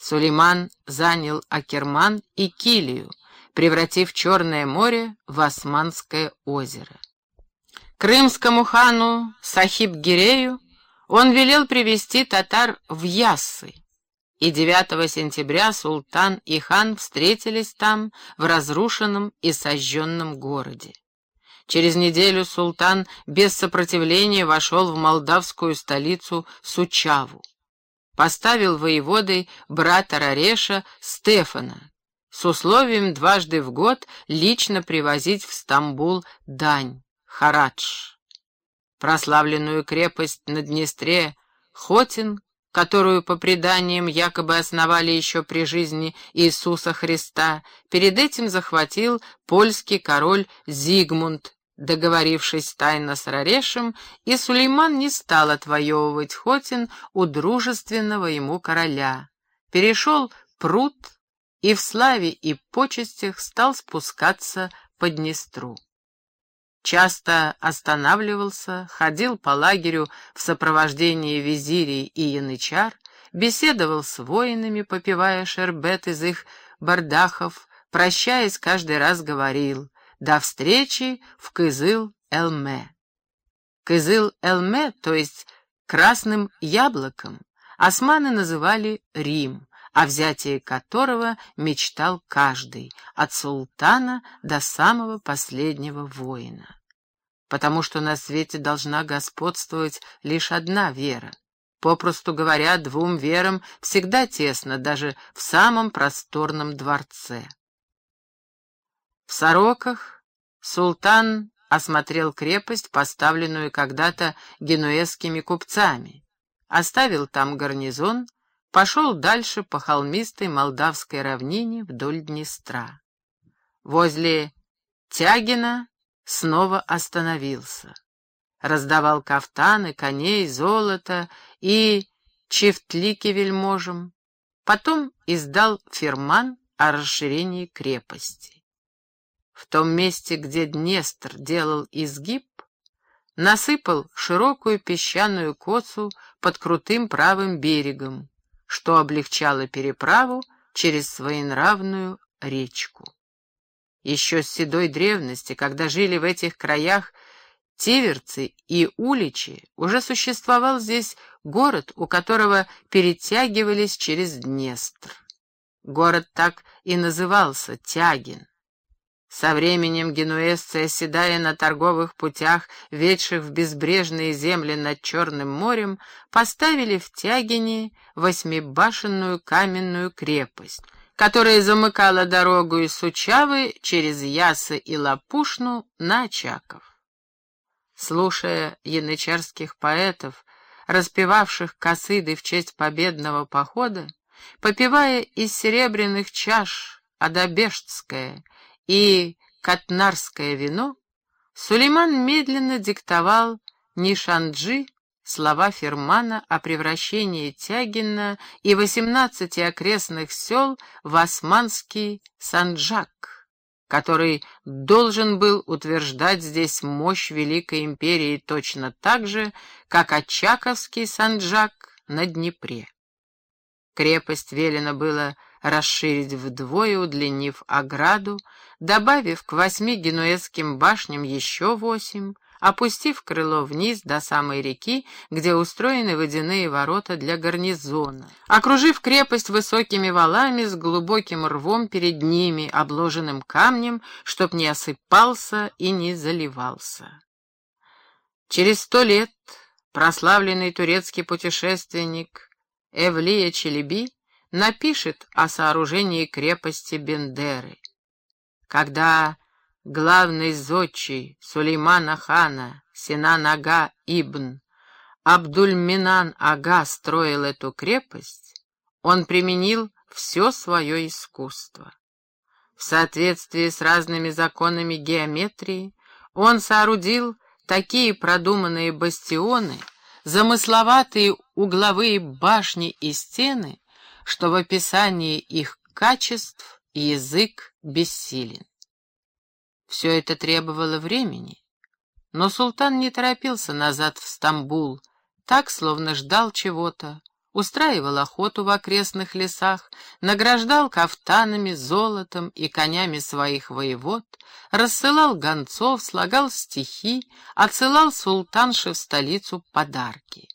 Сулейман занял Акерман и Килию, превратив Черное море в Османское озеро. Крымскому хану Сахиб-Гирею он велел привести татар в Яссы, и 9 сентября султан и хан встретились там, в разрушенном и сожженном городе. Через неделю султан без сопротивления вошел в молдавскую столицу Сучаву. Поставил воеводой брата Рареша Стефана с условием дважды в год лично привозить в Стамбул дань, харадж. Прославленную крепость на Днестре Хотин которую, по преданиям, якобы основали еще при жизни Иисуса Христа, перед этим захватил польский король Зигмунд, договорившись тайно с Рарешем, и Сулейман не стал отвоевывать Хотин у дружественного ему короля. Перешел пруд и в славе и почестях стал спускаться по Днестру. Часто останавливался, ходил по лагерю в сопровождении визирей и янычар, беседовал с воинами, попивая шербет из их бардахов, прощаясь, каждый раз говорил «До встречи в Кызыл-Элме». Кызыл-Элме, то есть красным яблоком, османы называли Рим, о взятии которого мечтал каждый, от султана до самого последнего воина. Потому что на свете должна господствовать лишь одна вера. Попросту говоря, двум верам всегда тесно, даже в самом просторном дворце. В Сороках султан осмотрел крепость, поставленную когда-то генуэзскими купцами, оставил там гарнизон — пошел дальше по холмистой молдавской равнине вдоль Днестра. Возле Тягина снова остановился. Раздавал кафтаны, коней, золото и чифтлики вельможам. Потом издал фирман о расширении крепости. В том месте, где Днестр делал изгиб, насыпал широкую песчаную косу под крутым правым берегом, что облегчало переправу через своенравную речку. Еще с седой древности, когда жили в этих краях Тиверцы и Уличи, уже существовал здесь город, у которого перетягивались через Днестр. Город так и назывался Тягин. Со временем генуэзцы, оседая на торговых путях, ведших в безбрежные земли над Черным морем, поставили в Тягине восьмибашенную каменную крепость, которая замыкала дорогу из Сучавы через Ясы и Лапушну на Очаков. Слушая янычарских поэтов, распевавших косыды в честь победного похода, попивая из серебряных чаш Адабештское и катнарское вино, Сулейман медленно диктовал Нишанджи слова Фермана о превращении Тягина и восемнадцати окрестных сел в османский Санджак, который должен был утверждать здесь мощь Великой Империи точно так же, как Очаковский Санджак на Днепре. Крепость велено было расширить вдвое, удлинив ограду, добавив к восьми генуэзским башням еще восемь, опустив крыло вниз до самой реки, где устроены водяные ворота для гарнизона, окружив крепость высокими валами с глубоким рвом перед ними, обложенным камнем, чтоб не осыпался и не заливался. Через сто лет прославленный турецкий путешественник Эвлия Челеби напишет о сооружении крепости Бендеры. Когда главный зодчий Сулеймана хана Синан Ага Ибн Абдульминан Ага строил эту крепость, он применил все свое искусство. В соответствии с разными законами геометрии он соорудил такие продуманные бастионы, замысловатые угловые башни и стены, что в описании их качеств язык бессилен. Все это требовало времени, но султан не торопился назад в Стамбул, так, словно ждал чего-то, устраивал охоту в окрестных лесах, награждал кафтанами, золотом и конями своих воевод, рассылал гонцов, слагал стихи, отсылал султанши в столицу подарки.